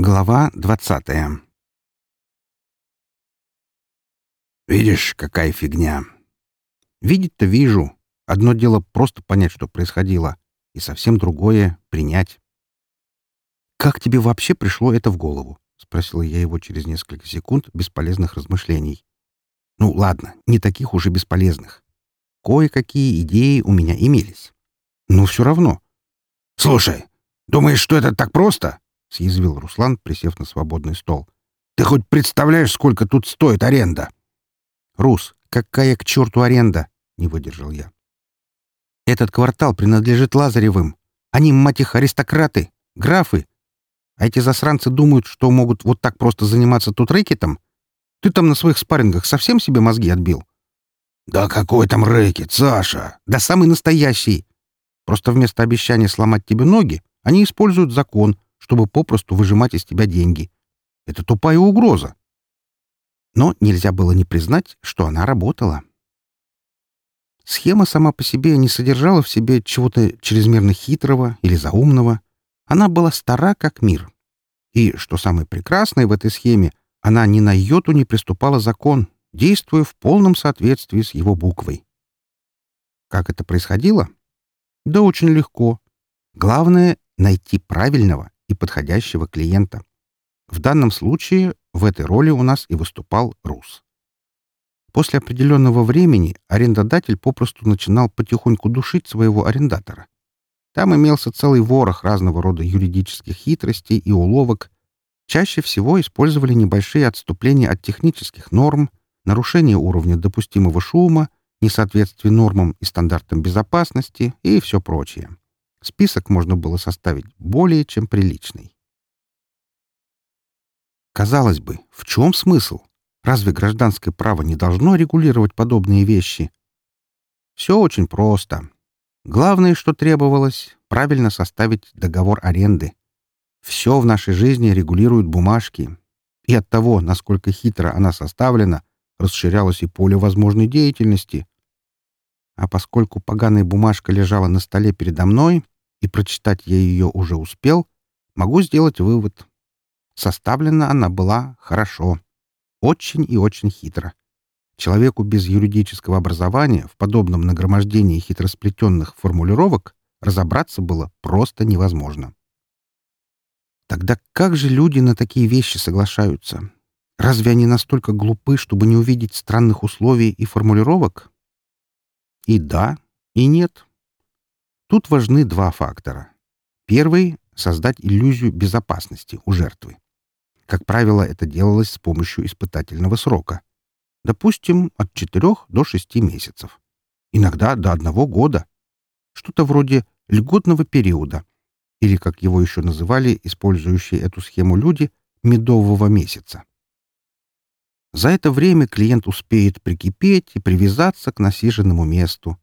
Глава двадцатая «Видишь, какая фигня!» «Видеть-то вижу. Одно дело просто понять, что происходило, и совсем другое — принять». «Как тебе вообще пришло это в голову?» — спросила я его через несколько секунд бесполезных размышлений. «Ну, ладно, не таких уже бесполезных. Кое-какие идеи у меня имелись. Но все равно». «Слушай, думаешь, что это так просто?» — съязвил Руслан, присев на свободный стол. «Ты хоть представляешь, сколько тут стоит аренда?» «Рус, какая к черту аренда?» — не выдержал я. «Этот квартал принадлежит Лазаревым. Они, мать их, аристократы, графы. А эти засранцы думают, что могут вот так просто заниматься тут рэкетом? Ты там на своих спаррингах совсем себе мозги отбил?» «Да какой там рэкет, Саша?» «Да самый настоящий. Просто вместо обещания сломать тебе ноги они используют закон, чтобы попросту выжимать из тебя деньги. Это тупая угроза. Но нельзя было не признать, что она работала. Схема сама по себе не содержала в себе чего-то чрезмерно хитрого или заумного. Она была стара как мир. И, что самое прекрасное в этой схеме, она ни на йоту не приступала закон, действуя в полном соответствии с его буквой. Как это происходило? Да очень легко. Главное — найти правильного и подходящего клиента. В данном случае в этой роли у нас и выступал Рус. После определенного времени арендодатель попросту начинал потихоньку душить своего арендатора. Там имелся целый ворох разного рода юридических хитростей и уловок. Чаще всего использовали небольшие отступления от технических норм, нарушение уровня допустимого шума, несоответствие нормам и стандартам безопасности и все прочее. Список можно было составить более чем приличный. Казалось бы, в чем смысл? Разве гражданское право не должно регулировать подобные вещи? Все очень просто. Главное, что требовалось — правильно составить договор аренды. Все в нашей жизни регулируют бумажки. И от того, насколько хитро она составлена, расширялось и поле возможной деятельности. А поскольку поганая бумажка лежала на столе передо мной, и прочитать я ее уже успел, могу сделать вывод. Составлена она была хорошо. Очень и очень хитро. Человеку без юридического образования в подобном нагромождении хитросплетенных формулировок разобраться было просто невозможно. Тогда как же люди на такие вещи соглашаются? Разве они настолько глупы, чтобы не увидеть странных условий и формулировок? И да, и нет. Тут важны два фактора. Первый — создать иллюзию безопасности у жертвы. Как правило, это делалось с помощью испытательного срока. Допустим, от 4 до 6 месяцев. Иногда до одного года. Что-то вроде льготного периода. Или, как его еще называли, использующие эту схему люди, медового месяца. За это время клиент успеет прикипеть и привязаться к насиженному месту,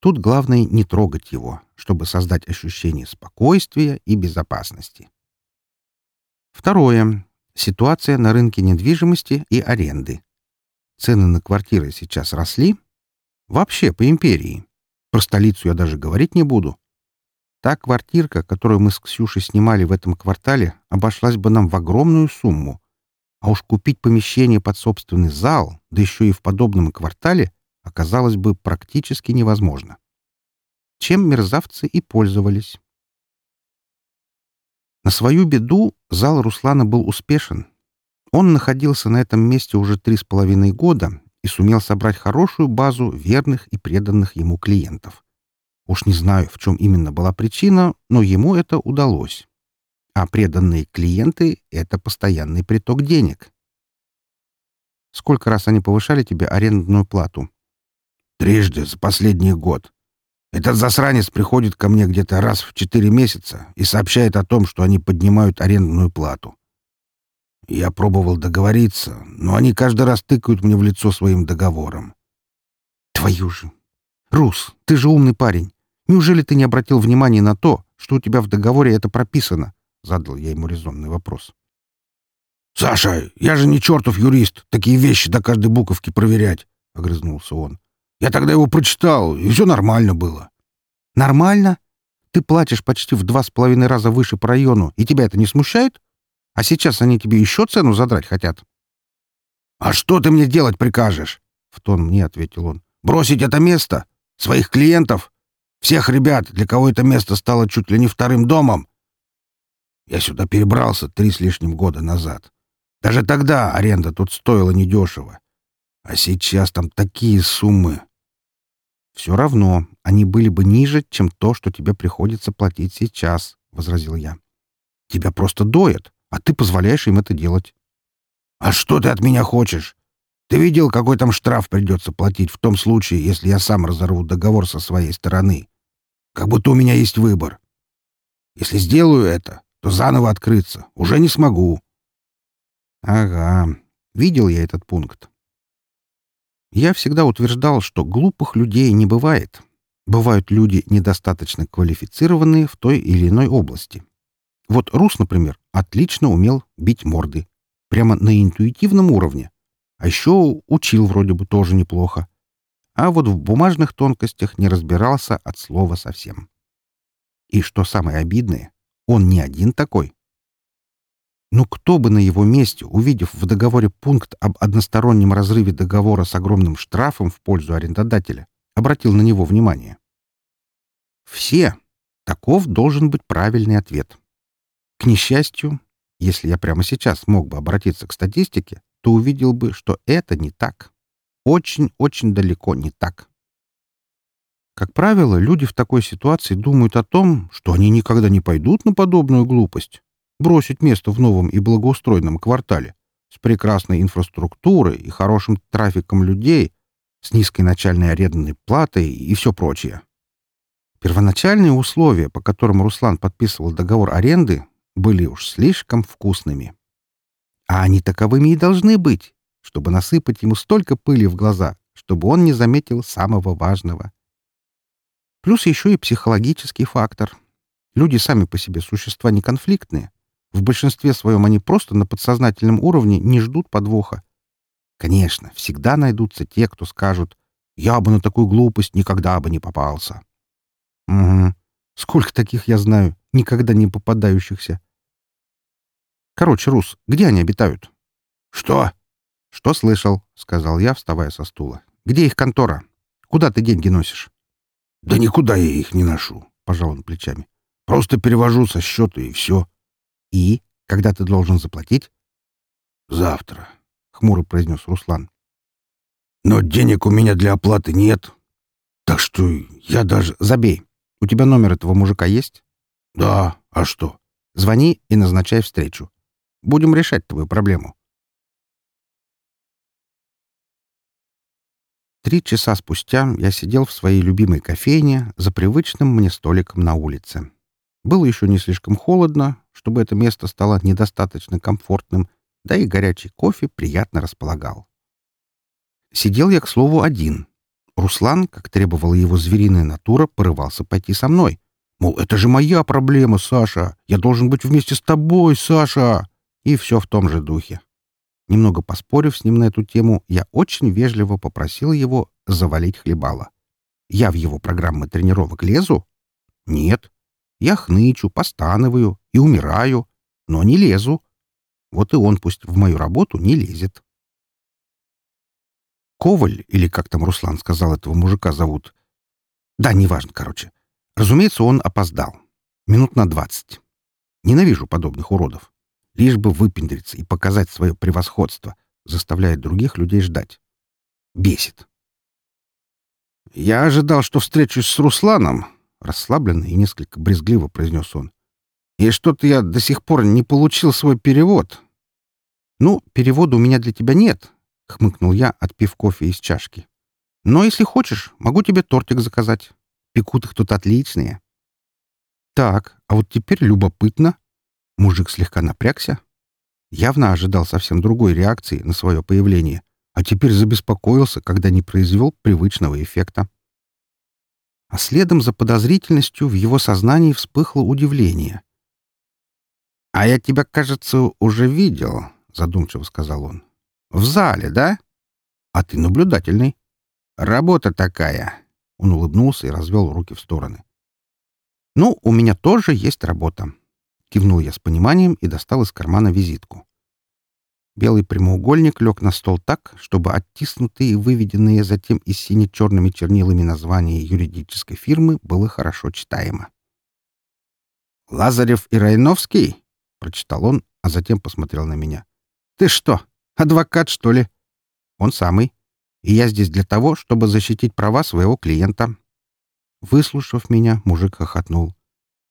Тут главное не трогать его, чтобы создать ощущение спокойствия и безопасности. Второе. Ситуация на рынке недвижимости и аренды. Цены на квартиры сейчас росли. Вообще по империи. Про столицу я даже говорить не буду. Та квартирка, которую мы с Ксюшей снимали в этом квартале, обошлась бы нам в огромную сумму. А уж купить помещение под собственный зал, да еще и в подобном квартале, оказалось бы практически невозможно. Чем мерзавцы и пользовались. На свою беду зал Руслана был успешен. Он находился на этом месте уже три с половиной года и сумел собрать хорошую базу верных и преданных ему клиентов. Уж не знаю, в чем именно была причина, но ему это удалось. А преданные клиенты — это постоянный приток денег. Сколько раз они повышали тебе арендную плату? Трижды за последний год. Этот засранец приходит ко мне где-то раз в четыре месяца и сообщает о том, что они поднимают арендную плату. Я пробовал договориться, но они каждый раз тыкают мне в лицо своим договором. Твою же! Рус, ты же умный парень. Неужели ты не обратил внимания на то, что у тебя в договоре это прописано? Задал я ему резонный вопрос. «Саша, я же не чертов юрист, такие вещи до каждой буковки проверять», — огрызнулся он. Я тогда его прочитал, и все нормально было. Нормально? Ты платишь почти в два с половиной раза выше по району, и тебя это не смущает? А сейчас они тебе еще цену задрать хотят. «А что ты мне делать прикажешь?» — в тон мне ответил он. «Бросить это место? Своих клиентов? Всех ребят, для кого это место стало чуть ли не вторым домом? Я сюда перебрался три с лишним года назад. Даже тогда аренда тут стоила недешево. А сейчас там такие суммы. Все равно они были бы ниже, чем то, что тебе приходится платить сейчас, — возразил я. Тебя просто доят, а ты позволяешь им это делать. А что ты от меня хочешь? Ты видел, какой там штраф придется платить в том случае, если я сам разорву договор со своей стороны? Как будто у меня есть выбор. Если сделаю это, то заново открыться уже не смогу. Ага, видел я этот пункт. Я всегда утверждал, что глупых людей не бывает. Бывают люди недостаточно квалифицированные в той или иной области. Вот Рус, например, отлично умел бить морды. Прямо на интуитивном уровне. А еще учил вроде бы тоже неплохо. А вот в бумажных тонкостях не разбирался от слова совсем. И что самое обидное, он не один такой. Ну кто бы на его месте, увидев в договоре пункт об одностороннем разрыве договора с огромным штрафом в пользу арендодателя, обратил на него внимание? Все. Таков должен быть правильный ответ. К несчастью, если я прямо сейчас мог бы обратиться к статистике, то увидел бы, что это не так. Очень-очень далеко не так. Как правило, люди в такой ситуации думают о том, что они никогда не пойдут на подобную глупость бросить место в новом и благоустроенном квартале с прекрасной инфраструктурой и хорошим трафиком людей, с низкой начальной арендной платой и все прочее. Первоначальные условия, по которым Руслан подписывал договор аренды, были уж слишком вкусными. А они таковыми и должны быть, чтобы насыпать ему столько пыли в глаза, чтобы он не заметил самого важного. Плюс еще и психологический фактор. Люди сами по себе существа не конфликтные. В большинстве своем они просто на подсознательном уровне не ждут подвоха. Конечно, всегда найдутся те, кто скажут «Я бы на такую глупость никогда бы не попался». Угу. Сколько таких я знаю, никогда не попадающихся. Короче, Рус, где они обитают? Что? Что слышал? — сказал я, вставая со стула. Где их контора? Куда ты деньги носишь? Да никуда я их не ношу, — пожал он плечами. Просто перевожу со счета и все. «И? Когда ты должен заплатить?» «Завтра», — хмуро произнес Руслан. «Но денег у меня для оплаты нет. Так что я даже...» «Забей. У тебя номер этого мужика есть?» «Да. А что?» «Звони и назначай встречу. Будем решать твою проблему». Три часа спустя я сидел в своей любимой кофейне за привычным мне столиком на улице. Было еще не слишком холодно, чтобы это место стало недостаточно комфортным, да и горячий кофе приятно располагал. Сидел я, к слову, один. Руслан, как требовала его звериная натура, порывался пойти со мной. Мол, это же моя проблема, Саша. Я должен быть вместе с тобой, Саша. И все в том же духе. Немного поспорив с ним на эту тему, я очень вежливо попросил его завалить хлебало. Я в его программы тренировок лезу? Нет. Я хнычу, постанываю и умираю, но не лезу. Вот и он пусть в мою работу не лезет. Коваль, или как там Руслан сказал, этого мужика зовут. Да, неважно, короче. Разумеется, он опоздал. Минут на двадцать. Ненавижу подобных уродов. Лишь бы выпендриться и показать свое превосходство, заставляя других людей ждать. Бесит. Я ожидал, что встречусь с Русланом, Расслабленно и несколько брезгливо произнес он. «И что-то я до сих пор не получил свой перевод». «Ну, перевода у меня для тебя нет», — хмыкнул я, отпив кофе из чашки. «Но если хочешь, могу тебе тортик заказать. Пекут их тут отличные». «Так, а вот теперь любопытно». Мужик слегка напрягся. Явно ожидал совсем другой реакции на свое появление, а теперь забеспокоился, когда не произвел привычного эффекта а следом за подозрительностью в его сознании вспыхло удивление. «А я тебя, кажется, уже видел», — задумчиво сказал он. «В зале, да? А ты наблюдательный. Работа такая». Он улыбнулся и развел руки в стороны. «Ну, у меня тоже есть работа. Кивнул я с пониманием и достал из кармана визитку. Белый прямоугольник лег на стол так, чтобы оттиснутые и выведенные затем из сине-черными чернилами названия юридической фирмы было хорошо читаемо. «Лазарев и Райновский?» — прочитал он, а затем посмотрел на меня. «Ты что, адвокат, что ли?» «Он самый. И я здесь для того, чтобы защитить права своего клиента». Выслушав меня, мужик хохотнул.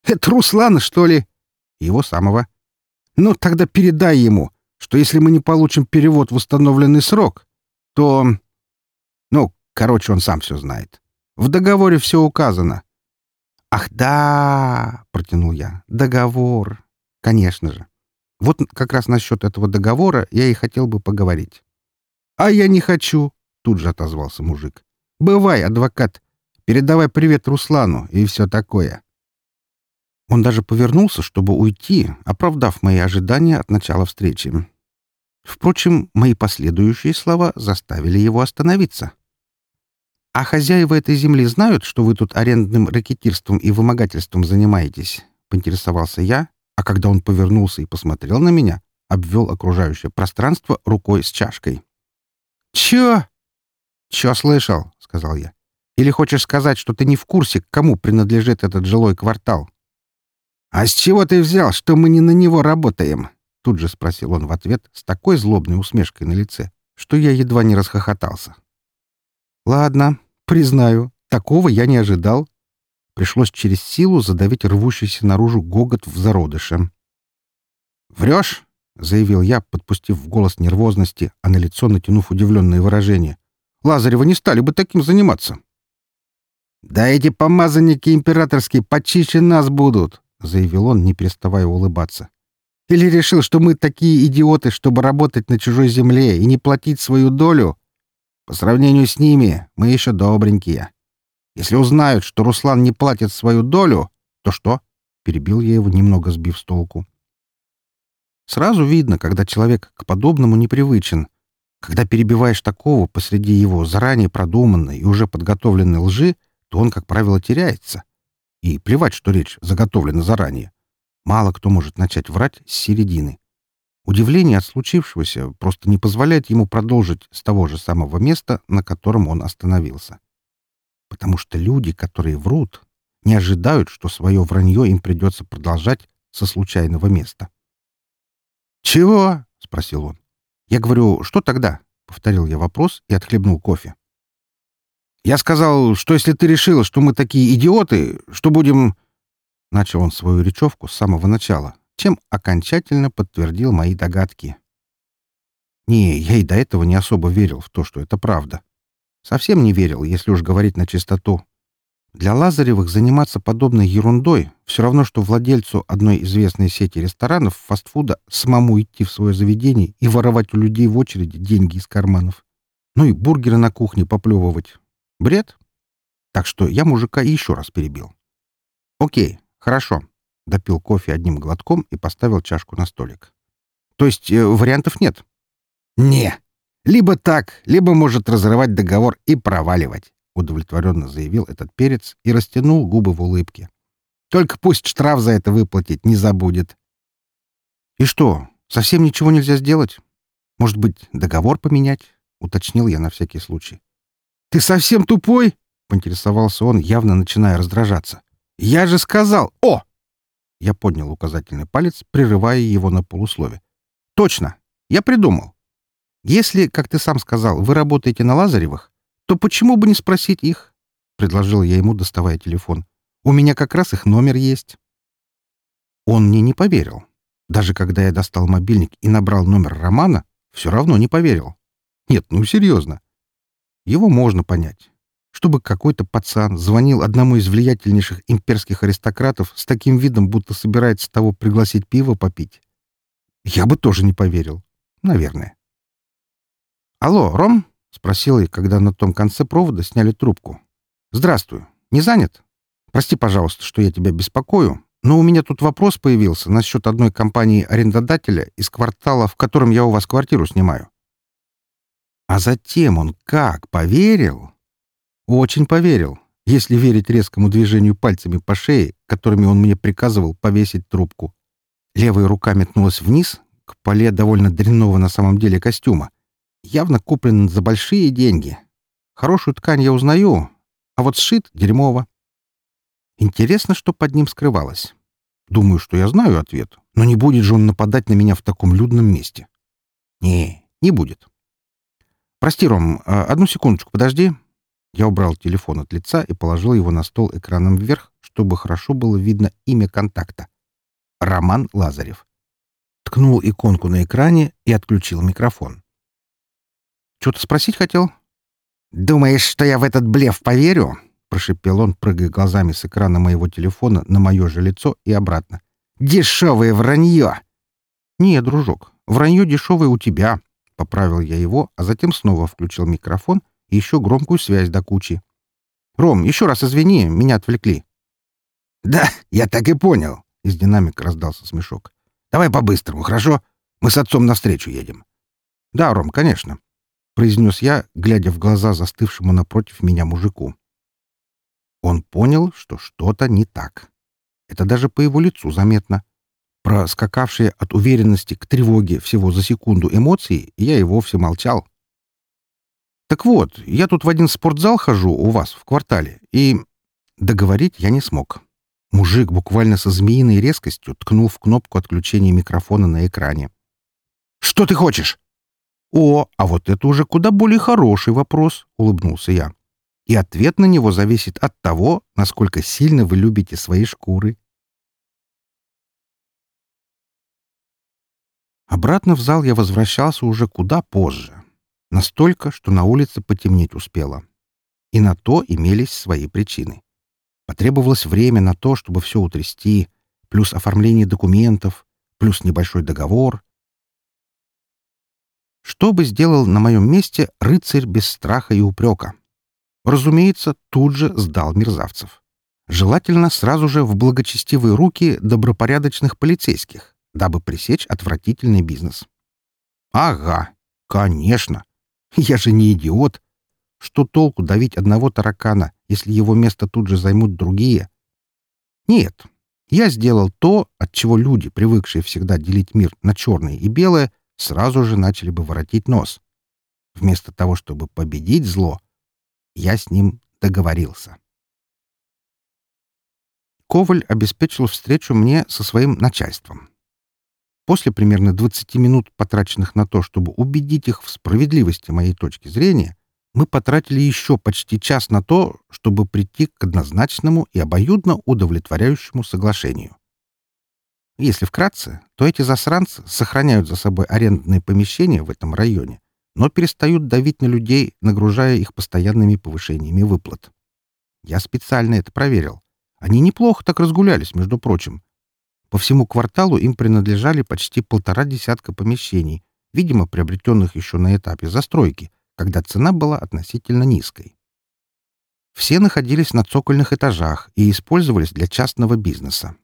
«Это Руслана, что ли?» «Его самого». «Ну, тогда передай ему что если мы не получим перевод в установленный срок, то... Ну, короче, он сам все знает. В договоре все указано. «Ах, да!» — протянул я. «Договор. Конечно же. Вот как раз насчет этого договора я и хотел бы поговорить». «А я не хочу!» — тут же отозвался мужик. «Бывай, адвокат. Передавай привет Руслану и все такое». Он даже повернулся, чтобы уйти, оправдав мои ожидания от начала встречи. Впрочем, мои последующие слова заставили его остановиться. «А хозяева этой земли знают, что вы тут арендным ракетирством и вымогательством занимаетесь?» — поинтересовался я, а когда он повернулся и посмотрел на меня, обвел окружающее пространство рукой с чашкой. «Чё?» «Чё слышал?» — сказал я. «Или хочешь сказать, что ты не в курсе, кому принадлежит этот жилой квартал?» «А с чего ты взял, что мы не на него работаем?» Тут же спросил он в ответ с такой злобной усмешкой на лице, что я едва не расхохотался. «Ладно, признаю, такого я не ожидал». Пришлось через силу задавить рвущийся наружу гогот в зародыше. «Врешь?» — заявил я, подпустив в голос нервозности, а на лицо натянув удивленное выражение. «Лазарева не стали бы таким заниматься». «Да эти помазанники императорские почище нас будут!» — заявил он, не переставая улыбаться. «Или решил, что мы такие идиоты, чтобы работать на чужой земле и не платить свою долю? По сравнению с ними мы еще добренькие. Если узнают, что Руслан не платит свою долю, то что?» — перебил я его, немного сбив с толку. Сразу видно, когда человек к подобному непривычен. Когда перебиваешь такого посреди его заранее продуманной и уже подготовленной лжи, то он, как правило, теряется. И плевать, что речь заготовлена заранее. Мало кто может начать врать с середины. Удивление от случившегося просто не позволяет ему продолжить с того же самого места, на котором он остановился. Потому что люди, которые врут, не ожидают, что свое вранье им придется продолжать со случайного места. «Чего?» — спросил он. «Я говорю, что тогда?» — повторил я вопрос и отхлебнул кофе. Я сказал, что если ты решила, что мы такие идиоты, что будем...» Начал он свою речевку с самого начала, чем окончательно подтвердил мои догадки. Не, я и до этого не особо верил в то, что это правда. Совсем не верил, если уж говорить на чистоту. Для Лазаревых заниматься подобной ерундой все равно, что владельцу одной известной сети ресторанов фастфуда самому идти в свое заведение и воровать у людей в очереди деньги из карманов. Ну и бургеры на кухне поплевывать. Бред? Так что я мужика еще раз перебил. Окей, хорошо. Допил кофе одним глотком и поставил чашку на столик. То есть э, вариантов нет? Не. Либо так, либо может разрывать договор и проваливать, удовлетворенно заявил этот перец и растянул губы в улыбке. Только пусть штраф за это выплатить не забудет. И что, совсем ничего нельзя сделать? Может быть, договор поменять? Уточнил я на всякий случай. «Ты совсем тупой?» — поинтересовался он, явно начиная раздражаться. «Я же сказал! О!» Я поднял указательный палец, прерывая его на полуслове. «Точно! Я придумал. Если, как ты сам сказал, вы работаете на Лазаревых, то почему бы не спросить их?» — предложил я ему, доставая телефон. «У меня как раз их номер есть». Он мне не поверил. Даже когда я достал мобильник и набрал номер Романа, все равно не поверил. Нет, ну серьезно. Его можно понять. Чтобы какой-то пацан звонил одному из влиятельнейших имперских аристократов с таким видом, будто собирается того пригласить пиво попить. Я бы тоже не поверил. Наверное. «Алло, Ром?» — спросил я, когда на том конце провода сняли трубку. «Здравствуй. Не занят? Прости, пожалуйста, что я тебя беспокою, но у меня тут вопрос появился насчет одной компании-арендодателя из квартала, в котором я у вас квартиру снимаю. А затем он как поверил? Очень поверил, если верить резкому движению пальцами по шее, которыми он мне приказывал повесить трубку. Левая рука метнулась вниз, к поле довольно дрянного на самом деле костюма. Явно куплен за большие деньги. Хорошую ткань я узнаю, а вот сшит — дерьмово. Интересно, что под ним скрывалось. Думаю, что я знаю ответ, но не будет же он нападать на меня в таком людном месте. Не, не будет. Прости, Ром, а, одну секундочку, подожди. Я убрал телефон от лица и положил его на стол экраном вверх, чтобы хорошо было видно имя контакта. Роман Лазарев ткнул иконку на экране и отключил микрофон. «Что-то спросить хотел?» «Думаешь, что я в этот блеф поверю?» — прошепел он, прыгая глазами с экрана моего телефона на мое же лицо и обратно. «Дешевое вранье!» «Не, дружок, вранье дешевое у тебя», — поправил я его, а затем снова включил микрофон и еще громкую связь до кучи. «Ром, еще раз извини, меня отвлекли». «Да, я так и понял», — из динамика раздался смешок. Давай по-быстрому, хорошо? Мы с отцом навстречу едем. — Да, Ром, конечно, — произнес я, глядя в глаза застывшему напротив меня мужику. Он понял, что что-то не так. Это даже по его лицу заметно. Про скакавшие от уверенности к тревоге всего за секунду эмоции я и вовсе молчал. «Так вот, я тут в один спортзал хожу у вас в квартале, и...» Договорить я не смог. Мужик буквально со змеиной резкостью ткнул в кнопку отключения микрофона на экране. «Что ты хочешь?» «О, а вот это уже куда более хороший вопрос», — улыбнулся я. «И ответ на него зависит от того, насколько сильно вы любите свои шкуры». Обратно в зал я возвращался уже куда позже. Настолько, что на улице потемнеть успело. И на то имелись свои причины. Потребовалось время на то, чтобы все утрясти, плюс оформление документов, плюс небольшой договор. Что бы сделал на моем месте рыцарь без страха и упрека? Разумеется, тут же сдал мерзавцев. Желательно сразу же в благочестивые руки добропорядочных полицейских, дабы пресечь отвратительный бизнес. Ага, конечно. Я же не идиот. Что толку давить одного таракана, если его место тут же займут другие? Нет, я сделал то, от чего люди, привыкшие всегда делить мир на черное и белое, сразу же начали бы воротить нос. Вместо того, чтобы победить зло, я с ним договорился. Коваль обеспечил встречу мне со своим начальством. После примерно 20 минут, потраченных на то, чтобы убедить их в справедливости моей точки зрения, мы потратили еще почти час на то, чтобы прийти к однозначному и обоюдно удовлетворяющему соглашению. Если вкратце, то эти засранцы сохраняют за собой арендные помещения в этом районе, но перестают давить на людей, нагружая их постоянными повышениями выплат. Я специально это проверил. Они неплохо так разгулялись, между прочим. По всему кварталу им принадлежали почти полтора десятка помещений, видимо, приобретенных еще на этапе застройки, когда цена была относительно низкой. Все находились на цокольных этажах и использовались для частного бизнеса.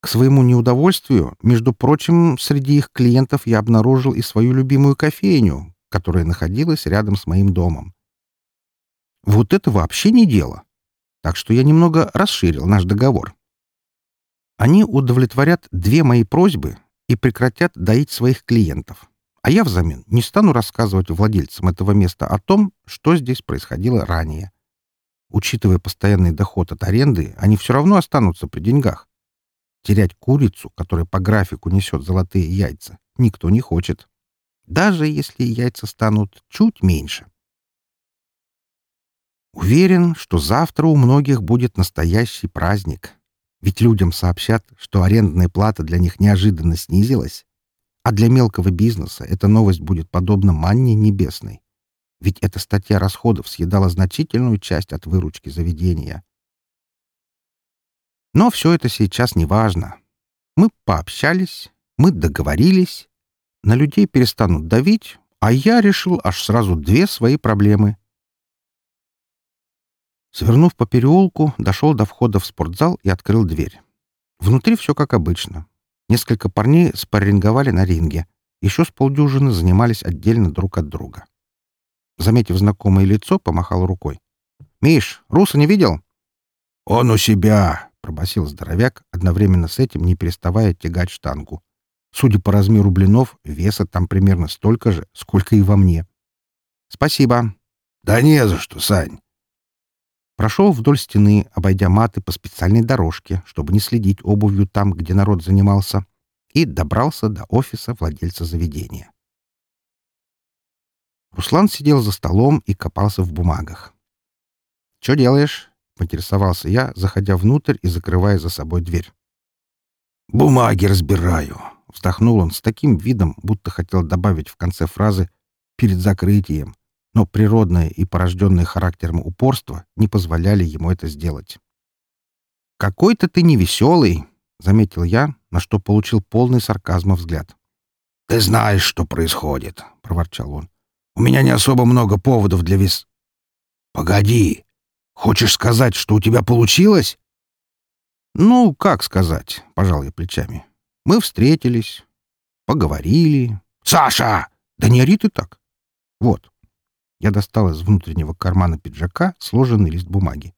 К своему неудовольствию, между прочим, среди их клиентов я обнаружил и свою любимую кофейню, которая находилась рядом с моим домом. Вот это вообще не дело. Так что я немного расширил наш договор. Они удовлетворят две мои просьбы и прекратят доить своих клиентов. А я взамен не стану рассказывать владельцам этого места о том, что здесь происходило ранее. Учитывая постоянный доход от аренды, они все равно останутся при деньгах. Терять курицу, которая по графику несет золотые яйца, никто не хочет. Даже если яйца станут чуть меньше. Уверен, что завтра у многих будет настоящий праздник. Ведь людям сообщат, что арендная плата для них неожиданно снизилась, а для мелкого бизнеса эта новость будет подобна манне небесной. Ведь эта статья расходов съедала значительную часть от выручки заведения. Но все это сейчас не важно. Мы пообщались, мы договорились, на людей перестанут давить, а я решил аж сразу две свои проблемы. Свернув по переулку, дошел до входа в спортзал и открыл дверь. Внутри все как обычно. Несколько парней спарринговали на ринге. Еще с полдюжины занимались отдельно друг от друга. Заметив знакомое лицо, помахал рукой. «Миш, Руса не видел?» «Он у себя. пробасил здоровяк, одновременно с этим не переставая тягать штангу. Судя по размеру блинов, веса там примерно столько же, сколько и во мне. «Спасибо». «Да не за что, Сань». Прошел вдоль стены, обойдя маты по специальной дорожке, чтобы не следить обувью там, где народ занимался, и добрался до офиса владельца заведения. Руслан сидел за столом и копался в бумагах. «Что делаешь?» — поинтересовался я, заходя внутрь и закрывая за собой дверь. «Бумаги разбираю», — вздохнул он с таким видом, будто хотел добавить в конце фразы «перед закрытием», но природное и порожденное характером упорство не позволяли ему это сделать. «Какой-то ты невеселый», — заметил я, на что получил полный сарказма взгляд. «Ты знаешь, что происходит», — проворчал он. «У меня не особо много поводов для вес...» «Погоди! Хочешь сказать, что у тебя получилось?» «Ну, как сказать?» — пожал я плечами. «Мы встретились, поговорили». «Саша!» «Да не ори ты так!» «Вот». Я достал из внутреннего кармана пиджака сложенный лист бумаги.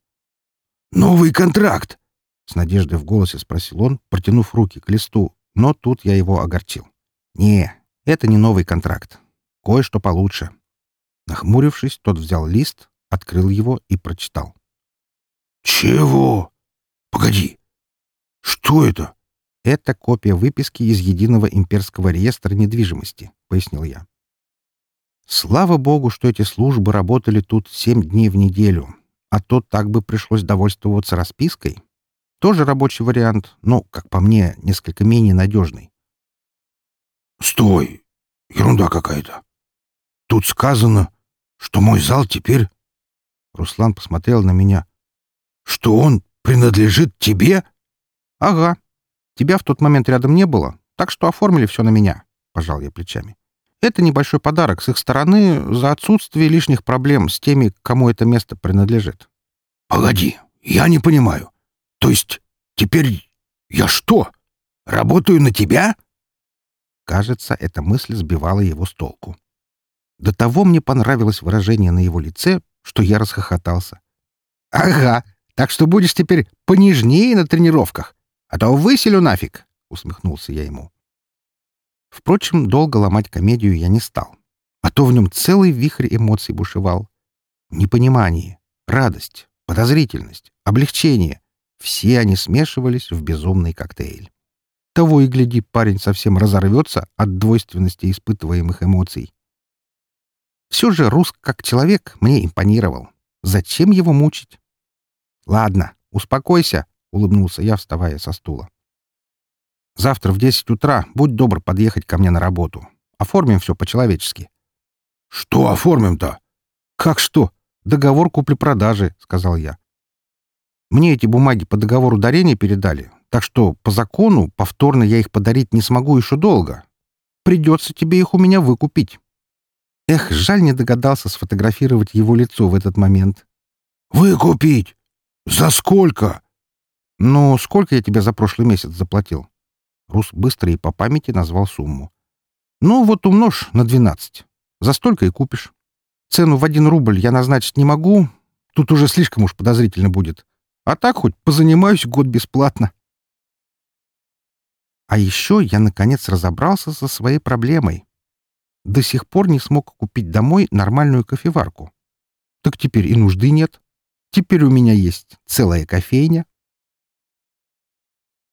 «Новый контракт!» — с надеждой в голосе спросил он, протянув руки к листу, но тут я его огорчил. «Не, это не новый контракт. Кое-что получше». Нахмурившись, тот взял лист, открыл его и прочитал. «Чего? Погоди. Что это?» «Это копия выписки из Единого имперского реестра недвижимости», — пояснил я. «Слава богу, что эти службы работали тут семь дней в неделю, а то так бы пришлось довольствоваться распиской. Тоже рабочий вариант, но, как по мне, несколько менее надежный». «Стой! Ерунда какая-то. Тут сказано, что мой зал теперь Руслан посмотрел на меня. «Что он принадлежит тебе?» «Ага. Тебя в тот момент рядом не было, так что оформили все на меня», — пожал я плечами. «Это небольшой подарок с их стороны за отсутствие лишних проблем с теми, кому это место принадлежит». «Погоди, я не понимаю. То есть теперь я что, работаю на тебя?» Кажется, эта мысль сбивала его с толку. До того мне понравилось выражение на его лице, что я расхохотался. «Ага, так что будешь теперь понежнее на тренировках, а то выселю нафиг!» — усмехнулся я ему. Впрочем, долго ломать комедию я не стал, а то в нем целый вихрь эмоций бушевал. Непонимание, радость, подозрительность, облегчение — все они смешивались в безумный коктейль. Того и гляди, парень совсем разорвется от двойственности испытываемых эмоций. Все же Рус как человек мне импонировал. Зачем его мучить? Ладно, успокойся, улыбнулся я, вставая со стула. Завтра в десять утра будь добр подъехать ко мне на работу. Оформим все по-человечески. Что оформим-то? Как что? Договор купли-продажи, сказал я. Мне эти бумаги по договору дарения передали, так что по закону повторно я их подарить не смогу еще долго. Придется тебе их у меня выкупить. Эх, жаль, не догадался сфотографировать его лицо в этот момент. «Выкупить? За сколько?» «Ну, сколько я тебе за прошлый месяц заплатил?» Рус быстро и по памяти назвал сумму. «Ну, вот умножь на двенадцать. За столько и купишь. Цену в один рубль я назначить не могу. Тут уже слишком уж подозрительно будет. А так хоть позанимаюсь год бесплатно». А еще я, наконец, разобрался со своей проблемой до сих пор не смог купить домой нормальную кофеварку. Так теперь и нужды нет. Теперь у меня есть целая кофейня,